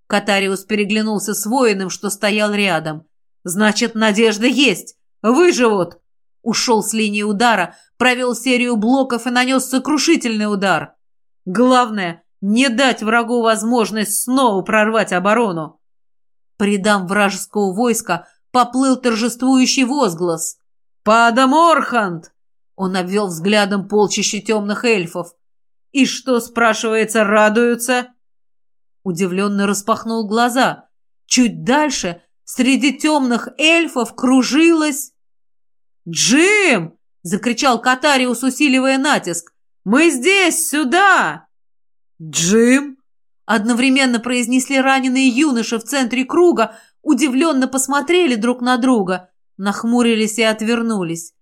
Катариус переглянулся с воином, что стоял рядом. Значит, надежда есть. Выживут. Ушел с линии удара, провел серию блоков и нанес сокрушительный удар. Главное, не дать врагу возможность снова прорвать оборону. Придам вражеского войска поплыл торжествующий возглас. «Падаморхант!» Он обвел взглядом полчище темных эльфов. «И что, спрашивается, радуются?» Удивленно распахнул глаза. Чуть дальше Среди темных эльфов кружилась... «Джим!» — закричал Катариус, усиливая натиск. «Мы здесь! Сюда!» «Джим!» — одновременно произнесли раненые юноши в центре круга, удивленно посмотрели друг на друга, нахмурились и отвернулись.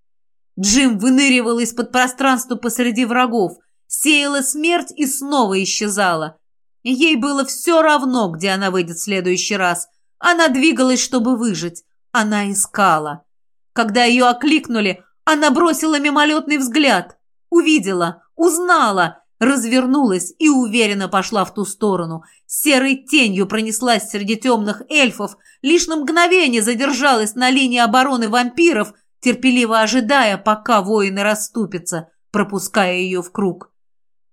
Джим выныривал из-под пространства посреди врагов, сеяла смерть и снова исчезала. Ей было все равно, где она выйдет в следующий раз — она двигалась, чтобы выжить. Она искала. Когда ее окликнули, она бросила мимолетный взгляд. Увидела, узнала, развернулась и уверенно пошла в ту сторону. Серой тенью пронеслась среди темных эльфов, лишь на мгновение задержалась на линии обороны вампиров, терпеливо ожидая, пока воины расступятся, пропуская ее в круг.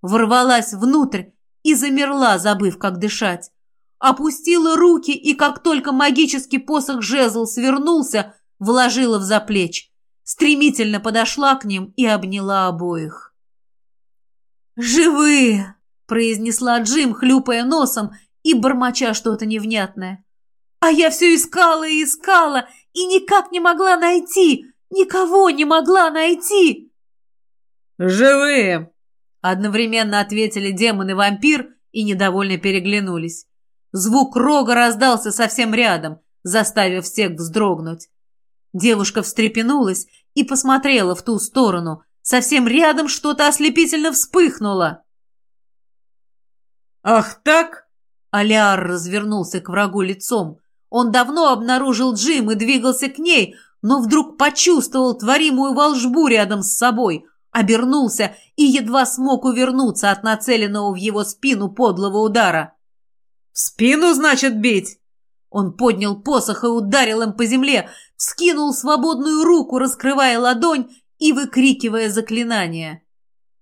Ворвалась внутрь и замерла, забыв, как дышать. Опустила руки и, как только магический посох жезл свернулся, вложила в заплечь. Стремительно подошла к ним и обняла обоих. «Живые!» – произнесла Джим, хлюпая носом и бормоча что-то невнятное. «А я все искала и искала, и никак не могла найти! Никого не могла найти!» «Живые!» – одновременно ответили демон и вампир и недовольно переглянулись. Звук рога раздался совсем рядом, заставив всех вздрогнуть. Девушка встрепенулась и посмотрела в ту сторону. Совсем рядом что-то ослепительно вспыхнуло. «Ах так?» Алиар развернулся к врагу лицом. Он давно обнаружил Джим и двигался к ней, но вдруг почувствовал творимую волжбу рядом с собой, обернулся и едва смог увернуться от нацеленного в его спину подлого удара. «В спину, значит, бить?» Он поднял посох и ударил им по земле, скинул свободную руку, раскрывая ладонь и выкрикивая заклинание.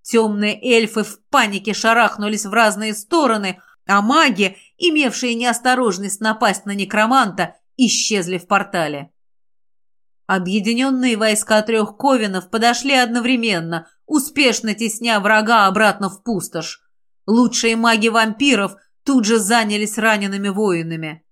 Темные эльфы в панике шарахнулись в разные стороны, а маги, имевшие неосторожность напасть на некроманта, исчезли в портале. Объединенные войска трех ковенов подошли одновременно, успешно тесня врага обратно в пустошь. Лучшие маги вампиров тут же занялись ранеными воинами.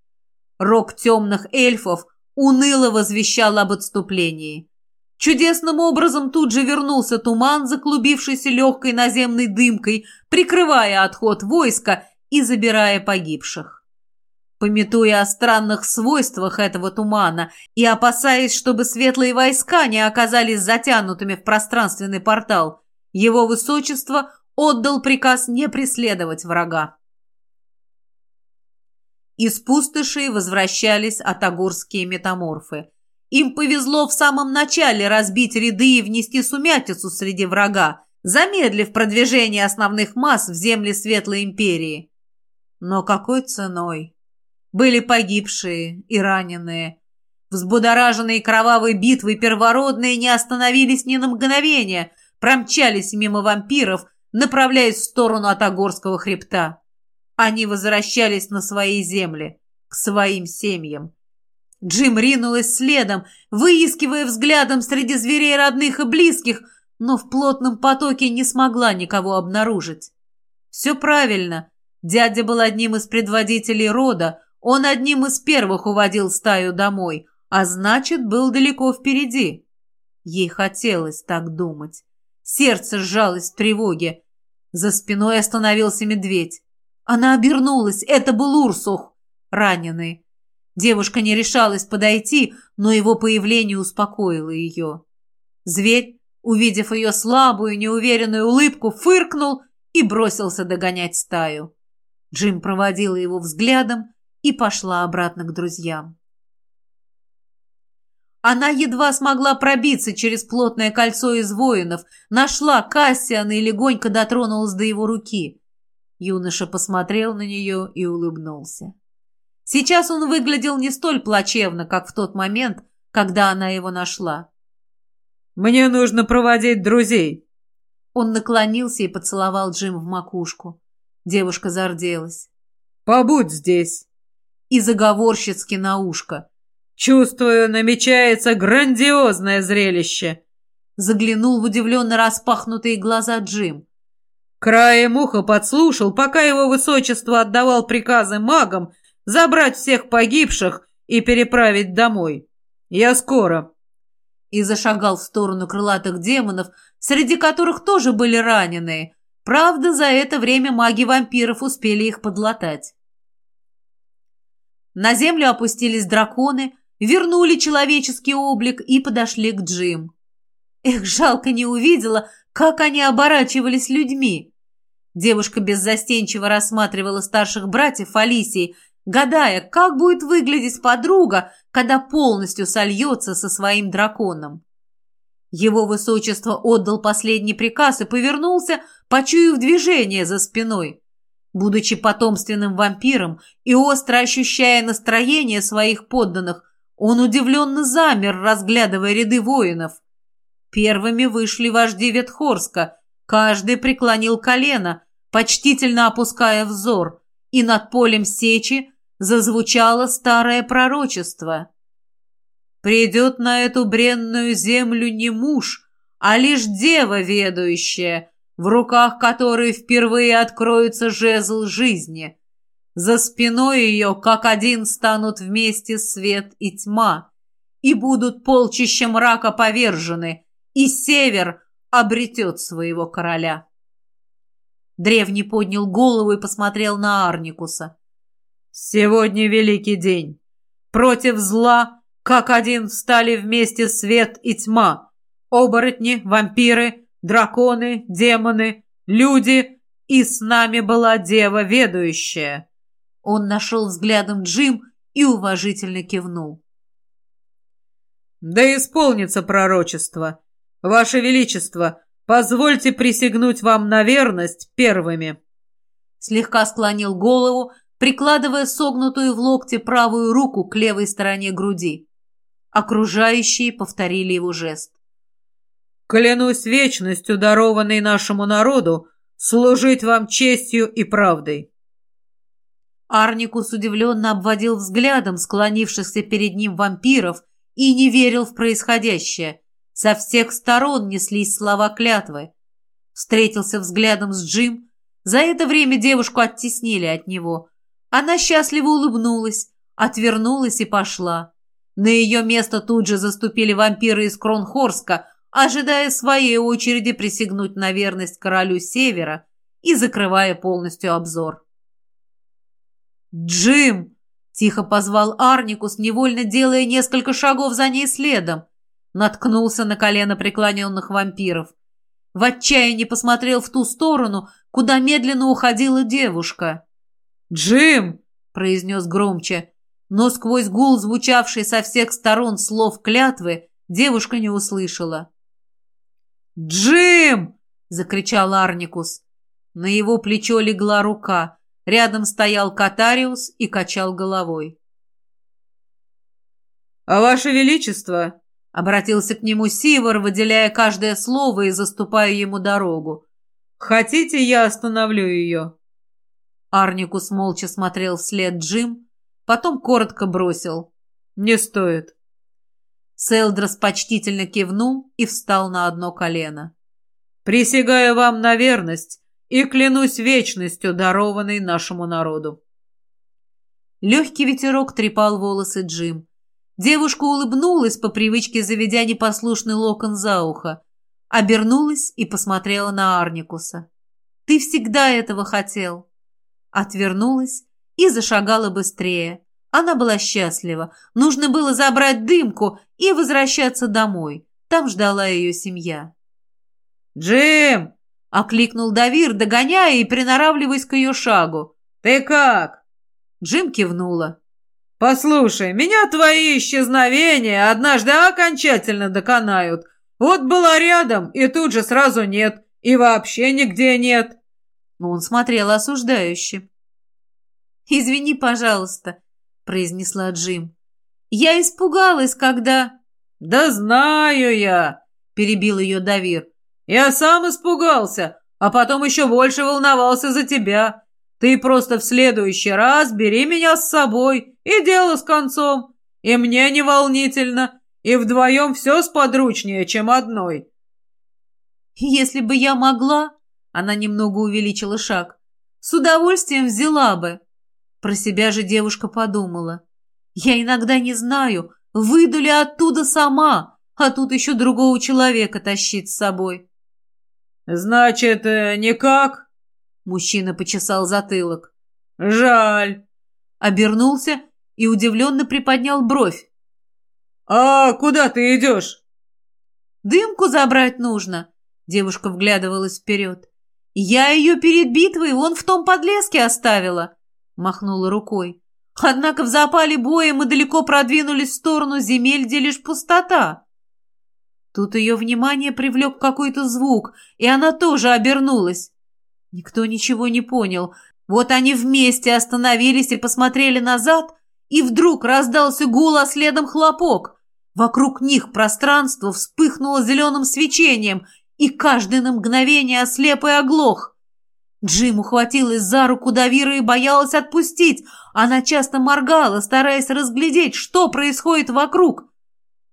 Рок темных эльфов уныло возвещал об отступлении. Чудесным образом тут же вернулся туман, заклубившийся легкой наземной дымкой, прикрывая отход войска и забирая погибших. Пометуя о странных свойствах этого тумана и опасаясь, чтобы светлые войска не оказались затянутыми в пространственный портал, его высочество отдал приказ не преследовать врага. Из пустоши возвращались атагурские метаморфы. Им повезло в самом начале разбить ряды и внести сумятицу среди врага, замедлив продвижение основных масс в земли Светлой Империи. Но какой ценой? Были погибшие и раненые. Взбудораженные кровавой битвой первородные не остановились ни на мгновение, промчались мимо вампиров, направляясь в сторону Атагорского хребта. Они возвращались на свои земли, к своим семьям. Джим ринулась следом, выискивая взглядом среди зверей родных и близких, но в плотном потоке не смогла никого обнаружить. Все правильно. Дядя был одним из предводителей рода, он одним из первых уводил стаю домой, а значит, был далеко впереди. Ей хотелось так думать. Сердце сжалось в тревоге. За спиной остановился медведь. Она обернулась. Это был Урсух, раненый. Девушка не решалась подойти, но его появление успокоило ее. Зверь, увидев ее слабую, неуверенную улыбку, фыркнул и бросился догонять стаю. Джим проводила его взглядом и пошла обратно к друзьям. Она едва смогла пробиться через плотное кольцо из воинов, нашла Кассиана и легонько дотронулась до его руки. Юноша посмотрел на нее и улыбнулся. Сейчас он выглядел не столь плачевно, как в тот момент, когда она его нашла. «Мне нужно проводить друзей». Он наклонился и поцеловал Джим в макушку. Девушка зарделась. «Побудь здесь». И заговорщицки на ушко. «Чувствую, намечается грандиозное зрелище». Заглянул в удивленно распахнутые глаза Джим. Краем уха подслушал, пока его высочество отдавал приказы магам забрать всех погибших и переправить домой. Я скоро. И зашагал в сторону крылатых демонов, среди которых тоже были раненые. Правда, за это время маги вампиров успели их подлатать. На землю опустились драконы, вернули человеческий облик и подошли к Джим. Эх, жалко не увидела, как они оборачивались людьми. Девушка беззастенчиво рассматривала старших братьев Алисии, гадая, как будет выглядеть подруга, когда полностью сольется со своим драконом. Его высочество отдал последний приказ и повернулся, почуяв движение за спиной. Будучи потомственным вампиром и остро ощущая настроение своих подданных, он удивленно замер, разглядывая ряды воинов. Первыми вышли вожди Ветхорска. Каждый преклонил колено. почтительно опуская взор, и над полем сечи зазвучало старое пророчество. «Придет на эту бренную землю не муж, а лишь дева ведущая, в руках которой впервые откроется жезл жизни. За спиной ее, как один, станут вместе свет и тьма, и будут полчища мрака повержены, и север обретет своего короля». Древний поднял голову и посмотрел на Арникуса. «Сегодня великий день. Против зла, как один, встали вместе свет и тьма. Оборотни, вампиры, драконы, демоны, люди, и с нами была дева ведущая». Он нашел взглядом Джим и уважительно кивнул. «Да исполнится пророчество. Ваше Величество, Позвольте присягнуть вам на верность первыми». Слегка склонил голову, прикладывая согнутую в локте правую руку к левой стороне груди. Окружающие повторили его жест. «Клянусь вечностью, дарованной нашему народу, служить вам честью и правдой». Арникус удивленно обводил взглядом склонившихся перед ним вампиров и не верил в происходящее. Со всех сторон неслись слова клятвы. Встретился взглядом с Джим. За это время девушку оттеснили от него. Она счастливо улыбнулась, отвернулась и пошла. На ее место тут же заступили вампиры из Кронхорска, ожидая своей очереди присягнуть на верность королю Севера и закрывая полностью обзор. «Джим!» — тихо позвал Арникус, невольно делая несколько шагов за ней следом наткнулся на колено преклоненных вампиров. В отчаянии посмотрел в ту сторону, куда медленно уходила девушка. «Джим!» — произнес громче, но сквозь гул, звучавший со всех сторон слов клятвы, девушка не услышала. «Джим!» — закричал Арникус. На его плечо легла рука. Рядом стоял Катариус и качал головой. «А ваше величество!» Обратился к нему Сивор, выделяя каждое слово и заступая ему дорогу. «Хотите, я остановлю ее?» Арникус молча смотрел вслед Джим, потом коротко бросил. «Не стоит». Селдрос почтительно кивнул и встал на одно колено. «Присягаю вам на верность и клянусь вечностью, дарованной нашему народу». Легкий ветерок трепал волосы Джим. Девушка улыбнулась, по привычке заведя непослушный локон за ухо, обернулась и посмотрела на Арникуса. «Ты всегда этого хотел!» Отвернулась и зашагала быстрее. Она была счастлива. Нужно было забрать дымку и возвращаться домой. Там ждала ее семья. «Джим!» — окликнул Давир, догоняя и приноравливаясь к ее шагу. «Ты как?» Джим кивнула. «Послушай, меня твои исчезновения однажды окончательно доконают. Вот была рядом, и тут же сразу нет, и вообще нигде нет». Он смотрел осуждающе. «Извини, пожалуйста», — произнесла Джим. «Я испугалась, когда...» «Да знаю я», — перебил ее Давир. «Я сам испугался, а потом еще больше волновался за тебя. Ты просто в следующий раз бери меня с собой, и дело с концом. И мне не волнительно, и вдвоем все сподручнее, чем одной». «Если бы я могла...» Она немного увеличила шаг. «С удовольствием взяла бы». Про себя же девушка подумала. «Я иногда не знаю, выйду ли оттуда сама, а тут еще другого человека тащить с собой». «Значит, э, никак?» Мужчина почесал затылок. «Жаль!» Обернулся и удивленно приподнял бровь. «А куда ты идешь?» «Дымку забрать нужно», — девушка вглядывалась вперед. «Я ее перед битвой вон в том подлеске оставила», — махнула рукой. «Однако в запале боя мы далеко продвинулись в сторону земель, где лишь пустота». Тут ее внимание привлек какой-то звук, и она тоже обернулась. Никто ничего не понял. Вот они вместе остановились и посмотрели назад, и вдруг раздался гул, а следом хлопок. Вокруг них пространство вспыхнуло зеленым свечением, и каждый на мгновение ослеп и оглох. Джим ухватилась за руку Давира и боялась отпустить. Она часто моргала, стараясь разглядеть, что происходит вокруг.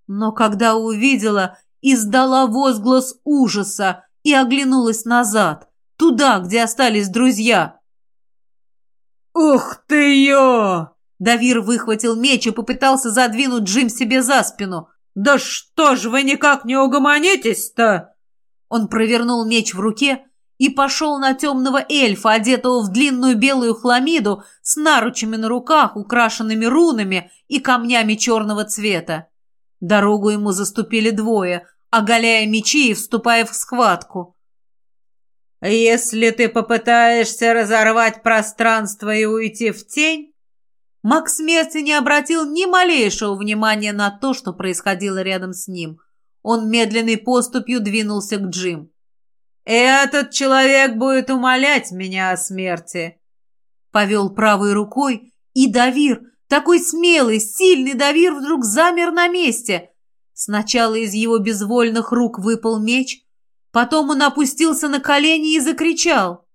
Но когда увидела, издала возглас ужаса и оглянулась назад, туда, где остались друзья. «Ух ты ё!» Давир выхватил меч и попытался задвинуть Джим себе за спину. «Да что ж вы никак не угомонитесь-то?» Он провернул меч в руке и пошел на темного эльфа, одетого в длинную белую хламиду с наручами на руках, украшенными рунами и камнями черного цвета. Дорогу ему заступили двое, оголяя мечи и вступая в схватку. «Если ты попытаешься разорвать пространство и уйти в тень, Макс Мерси не обратил ни малейшего внимания на то, что происходило рядом с ним. Он медленной поступью двинулся к Джим. «Этот человек будет умолять меня о смерти!» Повел правой рукой, и Давир, такой смелый, сильный Давир, вдруг замер на месте. Сначала из его безвольных рук выпал меч, потом он опустился на колени и закричал.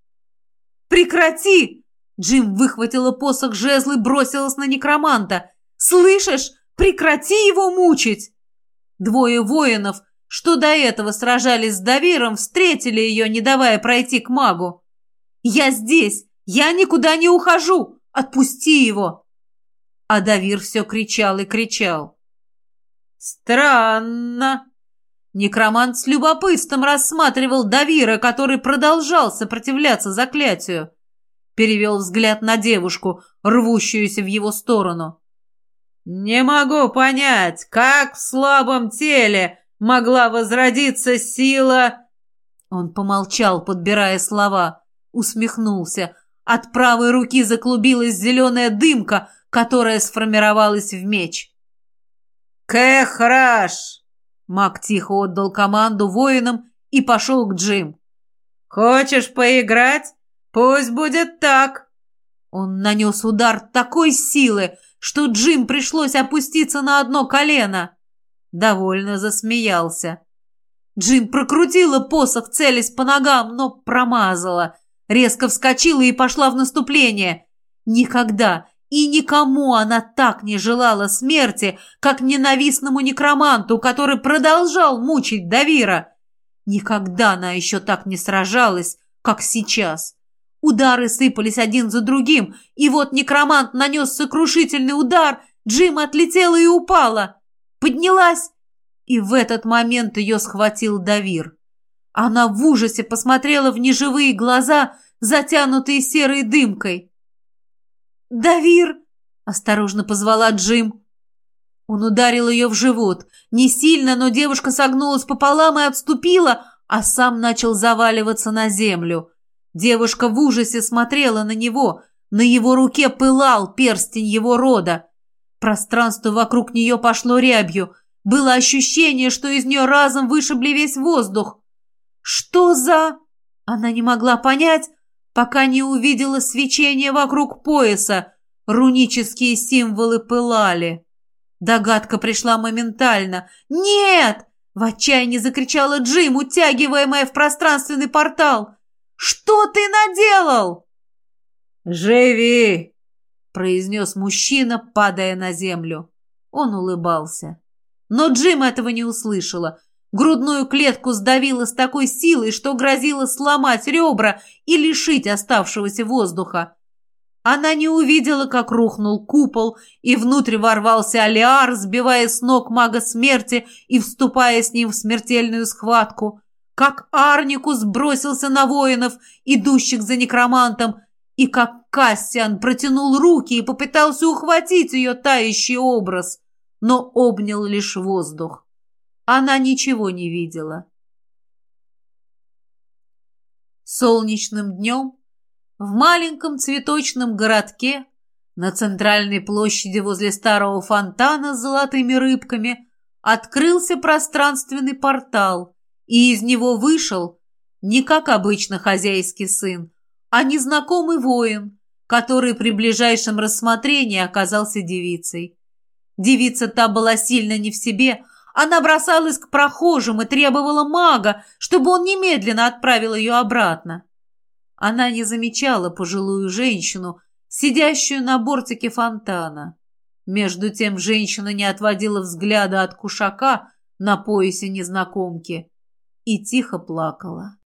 «Прекрати!» Джим выхватила посох жезл и бросилась на некроманта. «Слышишь? Прекрати его мучить!» Двое воинов, что до этого сражались с Давиром, встретили ее, не давая пройти к магу. «Я здесь! Я никуда не ухожу! Отпусти его!» А Давир все кричал и кричал. «Странно!» Некромант с любопытством рассматривал Давира, который продолжал сопротивляться заклятию перевел взгляд на девушку, рвущуюся в его сторону. «Не могу понять, как в слабом теле могла возродиться сила...» Он помолчал, подбирая слова, усмехнулся. От правой руки заклубилась зеленая дымка, которая сформировалась в меч. «Кэхраш!» Маг тихо отдал команду воинам и пошел к Джим. «Хочешь поиграть?» «Пусть будет так!» Он нанес удар такой силы, что Джим пришлось опуститься на одно колено. Довольно засмеялся. Джим прокрутила посох, целясь по ногам, но промазала. Резко вскочила и пошла в наступление. Никогда и никому она так не желала смерти, как ненавистному некроманту, который продолжал мучить Давира. Никогда она еще так не сражалась, как сейчас. Удары сыпались один за другим, и вот некромант нанес сокрушительный удар, Джим отлетела и упала. Поднялась, и в этот момент ее схватил Давир. Она в ужасе посмотрела в неживые глаза, затянутые серой дымкой. «Давир!» — осторожно позвала Джим. Он ударил ее в живот. Не сильно, но девушка согнулась пополам и отступила, а сам начал заваливаться на землю. Девушка в ужасе смотрела на него. На его руке пылал перстень его рода. Пространство вокруг нее пошло рябью. Было ощущение, что из нее разом вышибли весь воздух. «Что за...» Она не могла понять, пока не увидела свечение вокруг пояса. Рунические символы пылали. Догадка пришла моментально. «Нет!» — в отчаянии закричала Джим, утягиваемая в пространственный портал. Что ты наделал?» «Живи!» — произнес мужчина, падая на землю. Он улыбался. Но Джим этого не услышала. Грудную клетку сдавило с такой силой, что грозило сломать ребра и лишить оставшегося воздуха. Она не увидела, как рухнул купол, и внутрь ворвался Алиар, сбивая с ног мага смерти и вступая с ним в смертельную схватку как Арникус бросился на воинов, идущих за некромантом, и как Кассиан протянул руки и попытался ухватить ее тающий образ, но обнял лишь воздух. Она ничего не видела. Солнечным днем в маленьком цветочном городке на центральной площади возле старого фонтана с золотыми рыбками открылся пространственный портал – и из него вышел не как обычно хозяйский сын, а незнакомый воин, который при ближайшем рассмотрении оказался девицей. Девица та была сильно не в себе, она бросалась к прохожим и требовала мага, чтобы он немедленно отправил ее обратно. Она не замечала пожилую женщину, сидящую на бортике фонтана. Между тем женщина не отводила взгляда от кушака на поясе незнакомки и тихо плакала.